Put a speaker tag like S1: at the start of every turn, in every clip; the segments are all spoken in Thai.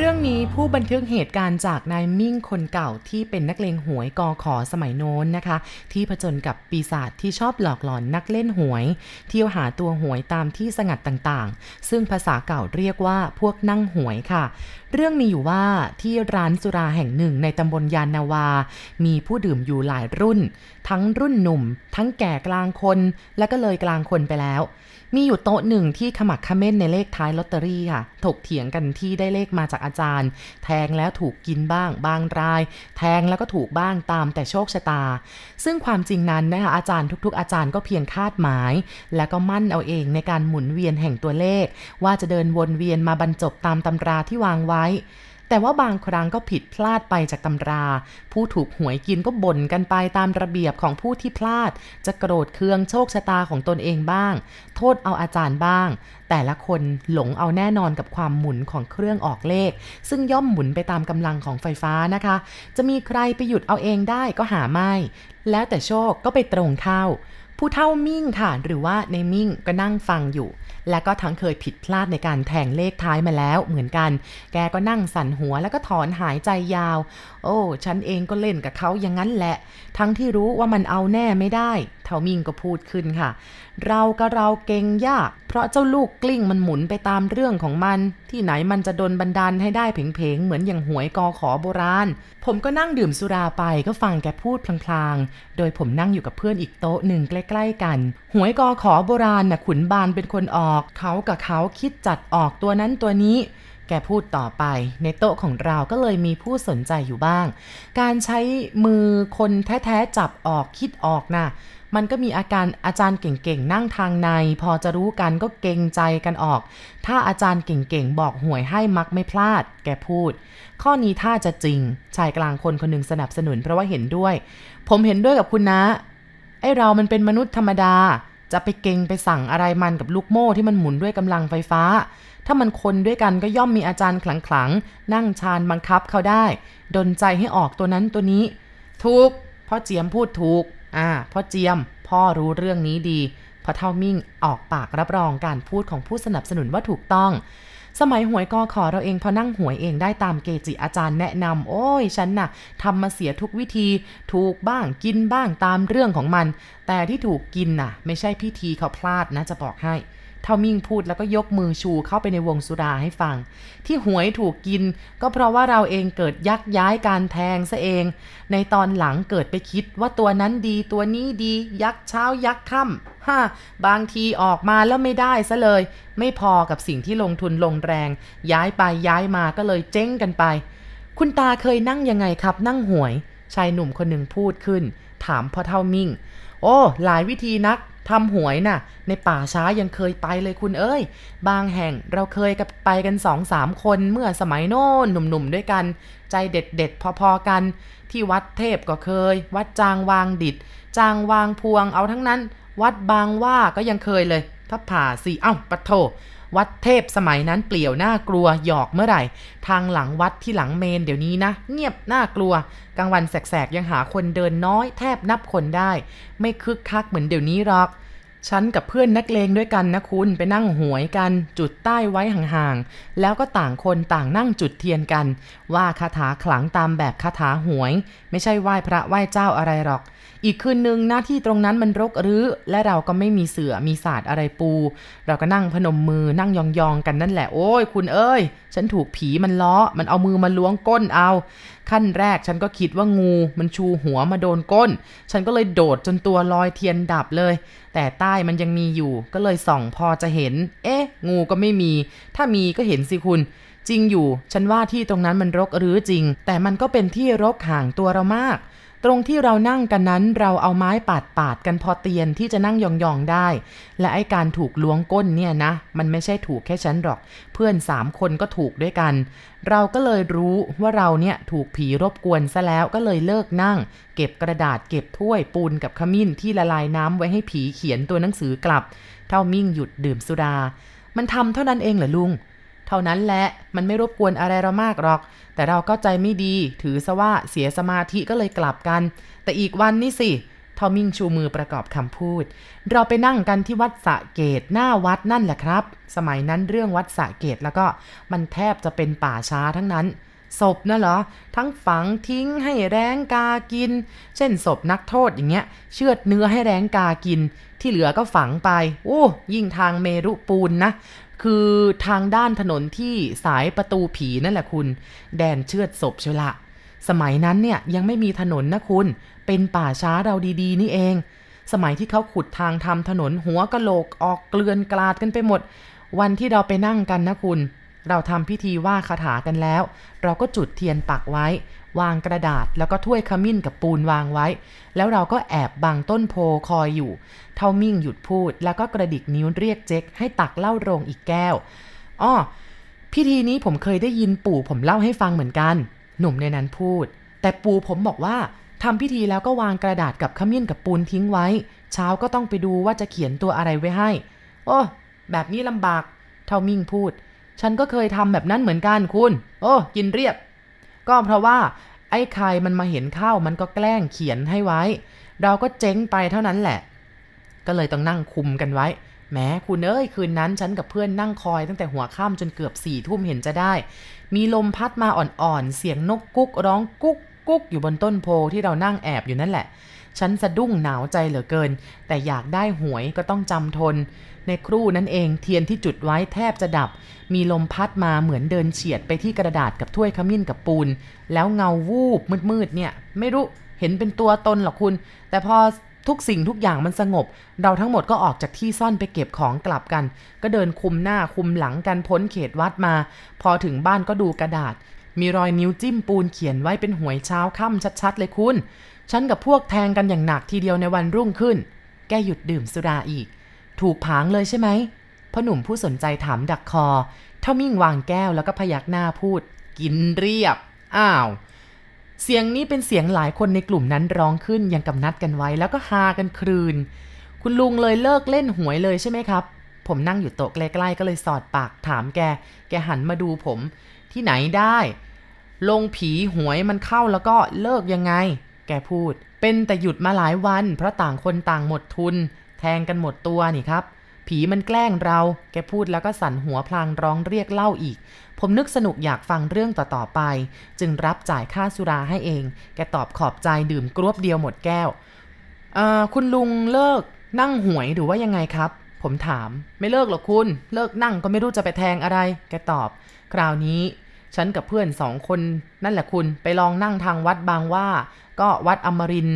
S1: เรื่องนี้ผู้บันทึกเหตุการณ์จากนายมิ่งคนเก่าที่เป็นนักเลงหวยกอขอสมัยโน้นนะคะ ที่ผจญกับปีศาจที่ชอบหลอกหลอนนักเล่นหวย เที่ยวหาตัวหวยตามที่สงัดต่างๆ ซึ่งภาษาเก่าเรียกว่าพวกนั่งหวยค่ะ เรื่องมีอยู่ว่าที่ร้านสุราแห่งหนึ่งในตำบลยานนาวา มีผู้ดื่มอยู่หลายรุ่น ทั้งรุ่นหนุ่ม ทั้งแก่กลางคน และก็เลยกลางคนไปแล้วมีอยู่โต๊ะหนึ่งที่ขมักขม้นในเลขท้ายลอตเตอรี่ค่ะ ถกเถียงกันที่ได้เลขมาจากอาจารย์ แทงแล้วถูกกินบ้าง บางราย แทงแล้วก็ถูกบ้างตามแต่โชคชะตา ซึ่งความจริงนั้นนะคะอาจารย์ทุกๆ อาจารย์ก็เพียงคาดหมาย แล้วก็มั่นเอาเองในการหมุนเวียนแห่งตัวเลข ว่าจะเดินวนเวียนมาบรรจบตามตำราที่วางไว้ แต่ว่าบางครั้งก็ผิดพลาดไปจากตำรา ผู้ถูกหวยกินก็บ่นกันไปตามระเบียบของผู้ที่พลาด จะโกรธเคืองโชคชะตาของตนเองบ้าง โทษเอาอาจารย์บ้าง แต่ละคนหลงเอาแน่นอนกับความหมุนของเครื่องออกเลข ซึ่งย่อมหมุนไปตามกำลังของไฟฟ้านะคะ จะมีใครไปหยุดเอาเองได้ก็หาไม่ แล้วแต่โชคก็ไปตรงเข้า ผู้เท่ามิ่งค่ะ หรือว่าในมิ่งก็นั่งฟังอยู่ และก็ทั้งเคยผิดพลาดในการแทงเลขท้ายมาแล้วเหมือนกัน แกก็นั่งสั่นหัวแล้วก็ถอนหายใจยาว โอ้ ฉันเองก็เล่นกับเขาอย่างนั้นแหละ ทั้งที่รู้ว่ามันเอาแน่ไม่ได้ เทามิงก็พูดขึ้นค่ะ เราก็เราเก่งยาก เพราะเจ้าลูกกลิ้งมันหมุนไปตามเรื่องของมัน ที่ไหนมันจะดนบันดาลให้ได้เพ่งๆ เหมือนอย่างหวยกอขอโบราณ ผมก็นั่งดื่มสุราไปก็ฟังแกพูดพลางๆ โดยผมนั่งอยู่กับเพื่อนอีกโต๊ะหนึ่งใกล้ ๆ กัน หวยกอขอโบราณน่ะขุนบานเป็นคนออกอก เขากับเขาคิดจัดออกตัวนั้นตัวนี้แกพูดต่อไป ในโต๊ะของเราก็เลยมีผู้สนใจอยู่บ้าง การใช้มือคนแท้ ๆ จับออกคิดออกนะ่ะ มันก็มีอาการอาจารย์เก่งๆ นั่งทางใน พอจะรู้กันก็เก่งใจกันออก ถ้าอาจารย์เก่งๆ บอกหวยให้มักไม่พลาด แกพูด ข้อนี้ถ้าจะจริง ชายกลางคนคนหนึ่งสนับสนุนเพราะว่าเห็นด้วย ผมเห็นด้วยกับคุณนะ ไอเรามันเป็นมนุษย์ธรรมดา จะไปเก่งไปสั่งอะไรมันกับลูกโม่ที่มันหมุนด้วยกำลังไฟฟ้า ถ้ามันคนด้วยกันก็ย่อมมีอาจารย์ขลังๆ นั่งชานบังคับเขาได้ ดนใจให้ออกตัวนั้นตัวนี้ ถูกพ่อเจียมพูดถูก อ่าพ่อเจียม พ่อรู้เรื่องนี้ดีพอเท่ามิ่งออกปากรับรองการพูดของผู้สนับสนุนว่าถูกต้อง สมัยหวยกอขอเราเองพอนั่งหวยเองได้ตามเกจิอาจารย์แนะนำโอ้ยฉันน่ะทำมาเสียทุกวิธีถูกบ้างกินบ้างตามเรื่องของมัน แต่ที่ถูกกินน่ะ ไม่ใช่พิธีเขาพลาดนะจะบอกให้ ท่ามิ่งพูดแล้วก็ยกมือชูเข้าไปในวงสุราให้ฟัง ที่หวยถูกกิน ก็เพราะว่าเราเองเกิดยักย้ายการแทงซะเอง ในตอนหลังเกิดไปคิดว่าตัวนั้นดีตัวนี้ดียักเช้ายักค่ำฮ่าบางทีออกมาแล้วไม่ได้ซะเลย ไม่พอกับสิ่งที่ลงทุนลงแรง ย้ายไปย้ายมาก็เลยเจ๊งกันไป คุณตาเคยนั่งยังไงครับ นั่งหวย ชายหนุ่มคนหนึ่งพูดขึ้น ถามพ่อเท่ามิ่ง โอ้ หลายวิธีนัก ทำหวยนะ่ะ ในป่าช้ายังเคยไปเลยคุณเอ้ย บางแห่งเราเคยกับไปกันสองสามคนเมื่อสมัยโน่นหนุ่มๆด้วยกัน ใจเด็ดๆพอๆกัน ที่วัดเทพก็เคย วัดจางวางดิด จางวางพวงเอาทั้งนั้น วัดบางว่าก็ยังเคยเลยพระผ่าสีเอ้าปะโถ วัดเทพสมัยนั้นเปลี่ยวน่ากลัวหยอกเมื่อไหร่ ทางหลังวัดที่หลังเมนเดี๋ยวนี้นะ เงียบน่ากลัว กลางวันแสกๆยังหาคนเดินน้อยแทบนับคนได้ ไม่คึกคักเหมือนเดี๋ยวนี้หรอกฉันกับเพื่อนนักเลงด้วยกันนะคุณไปนั่งหวยกัน จุดใต้ไว้ห่างๆ แล้วก็ต่างคนต่างนั่งจุดเทียนกัน ว่าคาถาขลังตามแบบคาถาหวย ไม่ใช่ไหว้พระไหว้เจ้าอะไรหรอก อีกคืนนึงหน้าที่ตรงนั้นมันรกรื้อและเราก็ไม่มีเสือมีศาสตร์อะไรปู เราก็นั่งพนมมือนั่งยองๆกันนั่นแหละโอ้ยคุณเอ้ย ฉันถูกผีมันล้อ มันเอามือมาล้วงก้นเอา ขั้นแรกฉันก็คิดว่างูมันชูหัวมาโดนก้น ฉันก็เลยโดดจนตัวลอยเทียนดับเลย แต่ใต้มันยังมีอยู่ ก็เลยส่องพอจะเห็น เอ๊ะ งูก็ไม่มี ถ้ามีก็เห็นสิคุณจริงอยู่ ฉันว่าที่ตรงนั้นมันรกหรือจริง แต่มันก็เป็นที่รกห่างตัวเรามาก ตรงที่เรานั่งกันนั้นเราเอาไม้ปาดปาดกันพอเตียนที่จะนั่งยองๆได้ และไอการถูกล้วงก้นเนี่ยนะ มันไม่ใช่ถูกแค่ฉันหรอก เพื่อนสามคนก็ถูกด้วยกัน เราก็เลยรู้ว่าเราเนี่ยถูกผีรบกวนซะแล้วก็เลยเลิกนั่ง เก็บกระดาษเก็บถ้วยปูนกับขมิ้นที่ละลายน้ำไว้ให้ผีเขียนตัวหนังสือกลับ เท่ามิ่งหยุดดื่มสุรามันทำเท่านั้นเองเหรอลุง เท่านั้นแหละมันไม่รบกวนอะไรเรามากหรอก แต่เราก็ใจไม่ดี ถือซะว่าเสียสมาธิก็เลยกลับกัน แต่อีกวันนี่สิทอมิงชูมือประกอบคำพูด เราไปนั่งกันที่วัดสะเกตหน้าวัดนั่นแหละครับ สมัยนั้นเรื่องวัดสะเกตแล้วก็มันแทบจะเป็นป่าช้าทั้งนั้น ศพนะเหรอ ทั้งฝังทิ้งให้แรงกากิน เช่นศพนักโทษอย่างเงี้ย เชือดเนื้อให้แรงกากิน ที่เหลือก็ฝังไป โอ้ ยิ่งทางเมรุปูนนะ คือทางด้านถนนที่สายประตูผีนั่นแหละคุณ แดนเชือดศพเชียวละสมัยนั้นเนี่ยยังไม่มีถนนนะคุณ เป็นป่าช้าเราดีๆ นี่เอง สมัยที่เขาขุดทางทำถนนหัวกะโหลกออกเกลือนกลาดกันไปหมด วันที่เราไปนั่งกันนะคุณ เราทำพิธีว่าคาถากันแล้ว เราก็จุดเทียนปักไว้ วางกระดาษแล้วก็ถ้วยขมิ้นกับปูนวางไว้ แล้วเราก็แอบบังต้นโพคอยอยู่ เท่ามิ่งหยุดพูด แล้วก็กระดิกนิ้วเรียกเจ๊กให้ตักเหล้าโรงอีกแก้วอ้อพิธีนี้ผมเคยได้ยินปู่ผมเล่าให้ฟังเหมือนกัน หนุ่มในนั้นพูด แต่ปู่ผมบอกว่าทำพิธีแล้วก็วางกระดาษกับขมิ้นกับปูนทิ้งไว้ เช้าก็ต้องไปดูว่าจะเขียนตัวอะไรไว้ให้ โอ้แบบนี้ลำบาก เท่ามิ่งพูด ฉันก็เคยทำแบบนั้นเหมือนกันคุณ โอ้ กินเรียบ ก็เพราะว่าไอ้ใครมันมาเห็นเข้ามันก็แกล้งเขียนให้ไว้ เราก็เจ๊งไปเท่านั้นแหละ ก็เลยต้องนั่งคุมกันไว้แม้คุณเอ้ยคืนนั้นฉันกับเพื่อนนั่งคอยตั้งแต่หัวค่ำจนเกือบสี่ทุ่มเห็นจะได้ มีลมพัดมาอ่อนๆ เสียงนกกุ๊กร้องกุ๊กกุ๊กอยู่บนต้นโพที่เรานั่งแอบอยู่นั่นแหละ ฉันสะดุ้งหนาวใจเหลือเกิน แต่อยากได้หวยก็ต้องจำทน ในครู่นั้นเองเทียนที่จุดไว้แทบจะดับ มีลมพัดมาเหมือนเดินเฉียดไปที่กระดาษกับถ้วยขมิ้นกับปูน แล้วเงาวูบมืดๆเนี่ย ไม่รู้เห็นเป็นตัวตนหรอกคุณ แต่พอทุกสิ่งทุกอย่างมันสงบ เราทั้งหมดก็ออกจากที่ซ่อนไปเก็บของกลับกัน ก็เดินคุมหน้าคุมหลังกันพ้นเขตวัดมา พอถึงบ้านก็ดูกระดาษ มีรอยนิ้วจิ้มปูนเขียนไว้เป็นหวยเช้าค่ำชัดๆ เลยคุณ ฉันกับพวกแทงกันอย่างหนักทีเดียวในวันรุ่งขึ้น แกหยุดดื่มสุราอีก ถูกผางเลยใช่ไหมพ่อหนุ่มผู้สนใจถามดักคอ เท่ามิ่งวางแก้วแล้วก็พยักหน้าพูด กินเรียบ อ้าว เสียงนี้เป็นเสียงหลายคนในกลุ่มนั้นร้องขึ้นย่างกำนัดกันไว้แล้วก็ฮากันครืน คุณลุงเลยเลิกเล่นหวยเลยใช่ไหมครับ ผมนั่งอยู่โต๊ะใกล้ๆก็เลยสอดปากถามแก แกหันมาดูผม ที่ไหนได้ ลงผีหวยมันเข้าแล้วก็เลิกยังไง แกพูด เป็นแต่หยุดมาหลายวัน เพราะต่างคนต่างหมดทุน แทงกันหมดตัวนี่ครับ ผีมันแกล้งเรา แกพูดแล้วก็สั่นหัวพลางร้องเรียกเล่าอีก ผมนึกสนุกอยากฟังเรื่องต่อๆไป จึงรับจ่ายค่าสุราให้เอง แกตอบขอบใจดื่มกรวบเดียวหมดแก้วคุณลุงเลิกนั่งหวยหรือว่ายังไงครับ ผมถาม ไม่เลิกหรอกคุณ เลิกนั่งก็ไม่รู้จะไปแทงอะไร แกตอบ คราวนี้ ฉันกับเพื่อนสองคนนั่นแหละคุณไปลองนั่งทางวัดบางว่า ก็วัดอมริน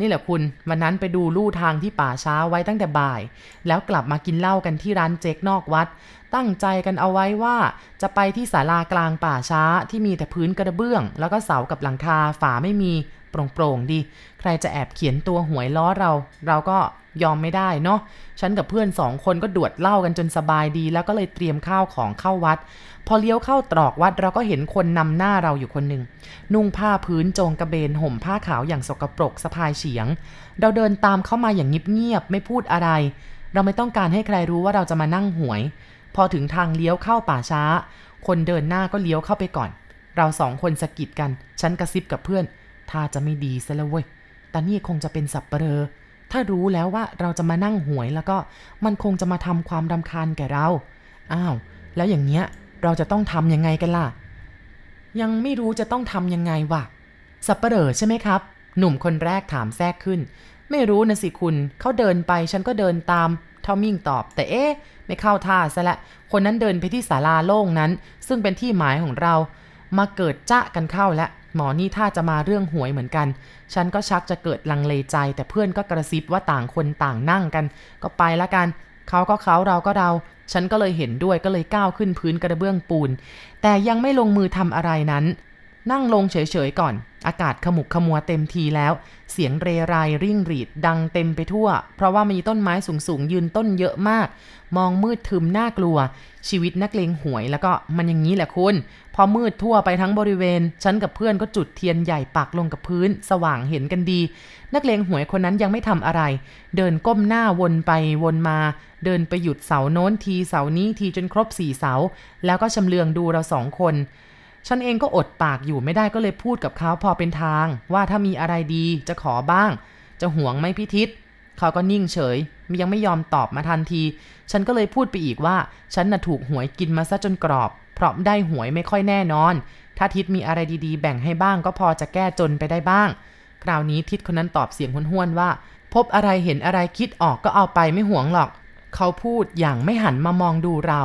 S1: นี่แหละคุณวันนั้นไปดูลู่ทางที่ป่าช้าไว้ตั้งแต่บ่าย แล้วกลับมากินเหล้ากันที่ร้านเจ๊กนอกวัด ตั้งใจกันเอาไว้ว่า จะไปที่ศาลากลางป่าช้าที่มีแต่พื้นกระเบื้อง แล้วก็เสากับหลังคาฝาไม่มีโปร่งๆดี ใครจะแอบเขียนตัวหวยล้อเรา เราก็ ยอมไม่ได้เนาะฉันกับเพื่อนสองคนก็ดวดเหล้ากันจนสบายดี แล้วก็เลยเตรียมข้าวของเข้าวัด พอเลี้ยวเข้าตรอกวัดเราก็เห็นคนนำหน้าเราอยู่คนหนึ่งนุ่งผ้าพื้นโจงกระเบนห่มผ้าขาวอย่างสกปรกสะพายเฉียง เราเดินตามเข้ามาอย่างเงียบๆไม่พูดอะไร เราไม่ต้องการให้ใครรู้ว่าเราจะมานั่งหวย พอถึงทางเลี้ยวเข้าป่าช้า คนเดินหน้าก็เลี้ยวเข้าไปก่อน เราสองคนสะกิดกัน ฉันกระซิบกับเพื่อนถ้าจะไม่ดีซะแล้วเว้ยแต่นี่คงจะเป็นสับเปลอ ถ้ารู้แล้วว่าเราจะมานั่งหวยแล้วก็มันคงจะมาทำความรำคาญแก่เรา อ้าว แล้วอย่างเนี้ยเราจะต้องทำยังไงกันล่ะ ยังไม่รู้จะต้องทำยังไงวะสับเปลอใช่ไหมครับ หนุ่มคนแรกถามแทรกขึ้น ไม่รู้นะสิคุณ เขาเดินไปฉันก็เดินตามทอมมิ่งตอบ แต่เอ๊ะ ไม่เข้าท่าซะละ คนนั้นเดินไปที่ศาลาโล่งนั้น ซึ่งเป็นที่หมายของเรา มาเกิดจ้ากันเข้าแล้ว หมอนี่ถ้าจะมาเรื่องหวยเหมือนกัน ฉันก็ชักจะเกิดลังเลใจ แต่เพื่อนก็กระซิบว่าต่างคนต่างนั่งกัน ก็ไปละกัน เขาก็เขาเราก็เรา ฉันก็เลยเห็นด้วยก็เลยก้าวขึ้นพื้นกระเบื้องปูน แต่ยังไม่ลงมือทำอะไรนั้น นั่งลงเฉยๆก่อน อากาศขมุกขมัวเต็มทีแล้ว เสียงเรไรริ่งรีดดังเต็มไปทั่ว เพราะว่ามีต้นไม้สูงๆ ยืนต้นเยอะมาก มองมืดทึมน่ากลัว ชีวิตนักเลงหวยแล้วก็มันอย่างนี้แหละคุณ พอมืดทั่วไปทั้งบริเวณ ฉันกับเพื่อนก็จุดเทียนใหญ่ปักลงกับพื้น สว่างเห็นกันดี นักเลงหวยคนนั้นยังไม่ทำอะไร เดินก้มหน้าวนไปวนมา เดินไปหยุดเสาโน้นทีเสานี้ทีจนครบสี่เสา แล้วก็ชำเลืองดูเราสองคน ฉันเองก็อดปากอยู่ไม่ได้ก็เลยพูดกับเขาพอเป็นทาง ว่าถ้ามีอะไรดีจะขอบ้าง จะหวงไหมพี่ทิศเขาก็นิ่งเฉยยังไม่ยอมตอบมาทันที ฉันก็เลยพูดไปอีกว่า ฉันน่ะถูกหวยกินมาซะจนกรอบ เพราะได้หวยไม่ค่อยแน่นอน ถ้าทิศมีอะไรดีๆ แบ่งให้บ้างก็พอจะแก้จนไปได้บ้าง คราวนี้ทิศคนนั้นตอบเสียงห้วนๆว่า พบอะไรเห็นอะไรคิดออกก็เอาไปไม่หวงหรอก เขาพูดอย่างไม่หันมามองดูเรา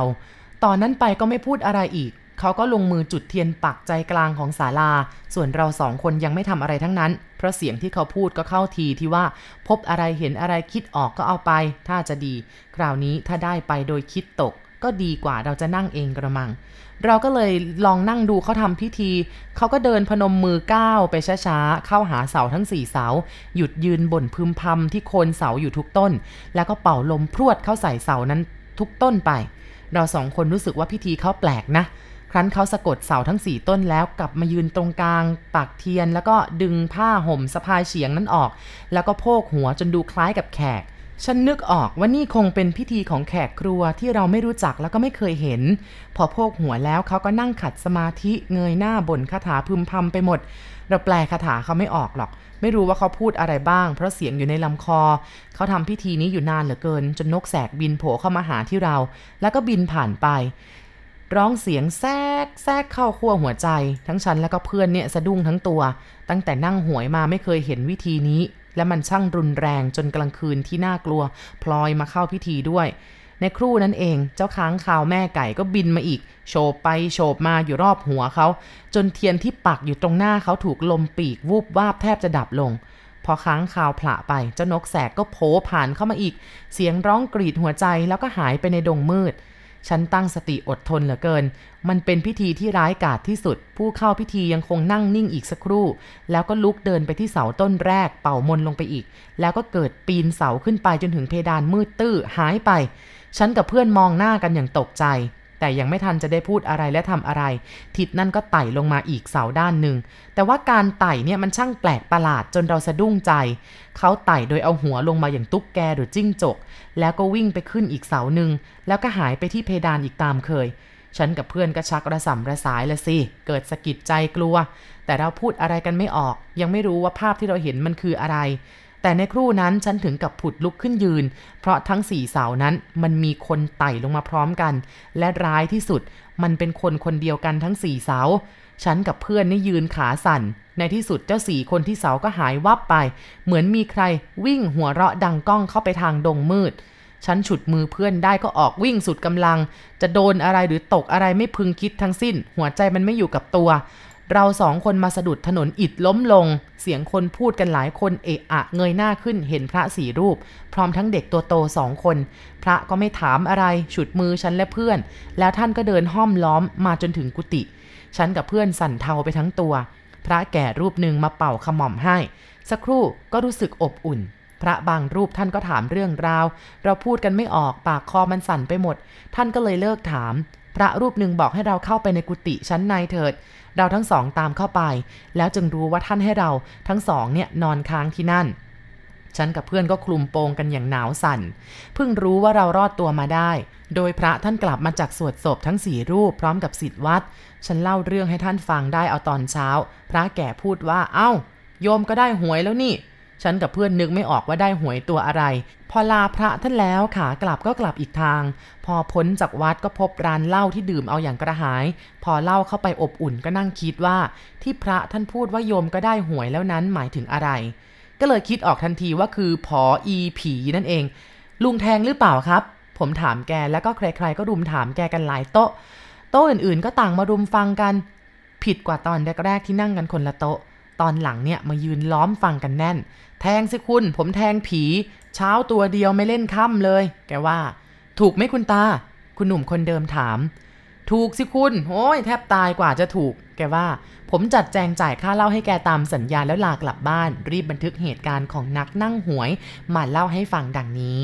S1: ตอนนั้นไปก็ไม่พูดอะไรอีก เขาก็ลงมือจุดเทียนปักใจกลางของศาลา ส่วนเราสองคนยังไม่ทำอะไรทั้งนั้น เพราะเสียงที่เขาพูดก็เข้าทีที่ว่า พบอะไรเห็นอะไรคิดออกก็เอาไป ถ้าจะดี คราวนี้ถ้าได้ไปโดยคิดตก ก็ดีกว่าเราจะนั่งเองกระมัง เราก็เลยลองนั่งดูเขาทำพิธี เขาก็เดินพนมมือก้าวไปช้าๆ เข้าหาเสาทั้งสี่เสา หยุดยืนบ่นพึมพำที่โคนเสาอยู่ทุกต้น แล้วก็เป่าลมพรวดเข้าใส่เสานั้นทุกต้นไปเราสองคนรู้สึกว่าพิธีเขาแปลกนะ ครั้นเขาสะกดเสาทั้งสี่ต้นแล้วกลับมายืนตรงกลางปากเทียน แล้วก็ดึงผ้าห่มสะพายเฉียงนั้นออก แล้วก็โพกหัวจนดูคล้ายกับแขก ฉันนึกออกว่านี่คงเป็นพิธีของแขกครัวที่เราไม่รู้จักแล้วก็ไม่เคยเห็น พอโพกหัวแล้วเขาก็นั่งขัดสมาธิเงยหน้าบ่นคาถาพึมพำไปหมด เราแปลคาถาเขาไม่ออกหรอก ไม่รู้ว่าเขาพูดอะไรบ้าง เพราะเสียงอยู่ในลำคอ เขาทำพิธีนี้อยู่นานเหลือเกิน จนนกแสกบินโผล่เข้ามาหาที่เรา แล้วก็บินผ่านไป ร้องเสียงแทรกแทรกเข้าขั้วหัวใจ ทั้งฉันและก็เพื่อนเนี่ยสะดุ้งทั้งตัว ตั้งแต่นั่งหวยมาไม่เคยเห็นวิธีนี้ และมันช่างรุนแรงจนกลางคืนที่น่ากลัว พลอยมาเข้าพิธีด้วย ในครู่นั้นเองเจ้าค้างคาวแม่ไก่ก็บินมาอีก โฉบไปโฉบมาอยู่รอบหัวเขา จนเทียนที่ปักอยู่ตรงหน้าเขาถูกลมปีกวูบวาบแทบจะดับลงพอค้างคาวผละไปเจ้านกแสกก็โผผ่านเข้ามาอีก เสียงร้องกรีดหัวใจแล้วก็หายไปในดงมืด ฉันตั้งสติอดทนเหลือเกิน มันเป็นพิธีที่ร้ายกาจที่สุด ผู้เข้าพิธียังคงนั่งนิ่งอีกสักครู่ แล้วก็ลุกเดินไปที่เสาต้นแรก เป่ามนลงไปอีก แล้วก็เกิดปีนเสาขึ้นไปจนถึงเพดานมืดตื้อหายไป ฉันกับเพื่อนมองหน้ากันอย่างตกใจ แต่ยังไม่ทันจะได้พูดอะไรและทำอะไร ทิศนั่นก็ไต่ลงมาอีกเสาด้านหนึ่ง แต่ว่าการไต่เนี่ยมันช่างแปลกประหลาดจนเราสะดุ้งใจ เขาไต่โดยเอาหัวลงมาอย่างตุ๊กแกหรือจิ้งจก แล้วก็วิ่งไปขึ้นอีกเสาหนึ่ง แล้วก็หายไปที่เพดานอีกตามเคย ฉันกับเพื่อนก็ชักระสำระสายละสิ เกิดสะกิดใจกลัว แต่เราพูดอะไรกันไม่ออก ยังไม่รู้ว่าภาพที่เราเห็นมันคืออะไร แต่ในครู่นั้นฉันถึงกับผุดลุกขึ้นยืน เพราะทั้งสี่เสานั้นมันมีคนไต่ลงมาพร้อมกัน และร้ายที่สุดมันเป็นคนคนเดียวกันทั้งสี่เสา ฉันกับเพื่อนนี่ยืนขาสั่น ในที่สุดเจ้าสี่คนที่เสาก็หายวับไป เหมือนมีใครวิ่งหัวเราะดังก้องเข้าไปทางดงมืด ฉันฉุดมือเพื่อนได้ก็ออกวิ่งสุดกำลัง จะโดนอะไรหรือตกอะไรไม่พึงคิดทั้งสิ้น หัวใจมันไม่อยู่กับตัว เราสองคนมาสะดุดถนนอิดล้มลง เสียงคนพูดกันหลายคนเอะอะเงยหน้าขึ้นเห็นพระสี่รูป พร้อมทั้งเด็กตัวโตสองคน พระก็ไม่ถามอะไร ฉุดมือฉันและเพื่อน แล้วท่านก็เดินห้อมล้อมมาจนถึงกุฏิฉันกับเพื่อนสั่นเทาไปทั้งตัว พระแก่รูปหนึ่งมาเป่าขมอมให้ สักครู่ก็รู้สึกอบอุ่น พระบางรูปท่านก็ถามเรื่องราว เราพูดกันไม่ออกปากคอมันสั่นไปหมด ท่านก็เลยเลิกถาม พระรูปหนึ่งบอกให้เราเข้าไปในกุฏิชั้นในเถิด เราทั้งสองตามเข้าไป แล้วจึงรู้ว่าท่านให้เราทั้งสองเนี่ยนอนค้างที่นั่น ฉันกับเพื่อนก็คลุมโปงกันอย่างหนาวสั่น เพิ่งรู้ว่าเรารอดตัวมาได้ โดยพระท่านกลับมาจากสวดศพทั้งสี่รูปพร้อมกับสิทธิวัด ฉันเล่าเรื่องให้ท่านฟังได้เอาตอนเช้า พระแก่พูดว่า เอ้า โยมก็ได้หวยแล้วนี่ ฉันกับเพื่อนนึกไม่ออกว่าได้หวยตัวอะไร พอลาพระท่านแล้วขากลับก็กลับอีกทาง พอพ้นจากวัดก็พบร้านเหล้าที่ดื่มเอาอย่างกระหาย พอเหล้าเข้าไปอบอุ่นก็นั่งคิดว่า ที่พระท่านพูดว่าโยมก็ได้หวยแล้วนั้นหมายถึงอะไร ก็เลยคิดออกทันทีว่าคือผออีผีนั่นเอง ลุงแทงหรือเปล่าครับ ผมถามแกแล้วก็ใครๆก็รุมถามแกกันหลายโต๊ะ โต๊ะอื่นๆ ก็ต่างมารุมฟังกัน ผิดกว่าตอนแรกๆที่นั่งกันคนละโต๊ะ ตอนหลังเนี่ยมายืนล้อมฟังกันแน่น แทงสิคุณ ผมแทงผี เช้าตัวเดียวไม่เล่นค่ำเลย แกว่า ถูกไหมคุณตา คุณหนุ่มคนเดิมถาม ถูกสิคุณโอ้ยแทบตายกว่าจะถูก แกว่า ผมจัดแจงจ่ายค่าเล้าให้แกตามสัญญาแล้วลากลับบ้าน รีบบันทึกเหตุการณ์ของนักนั่งหวย มาเล่าให้ฟังดังนี้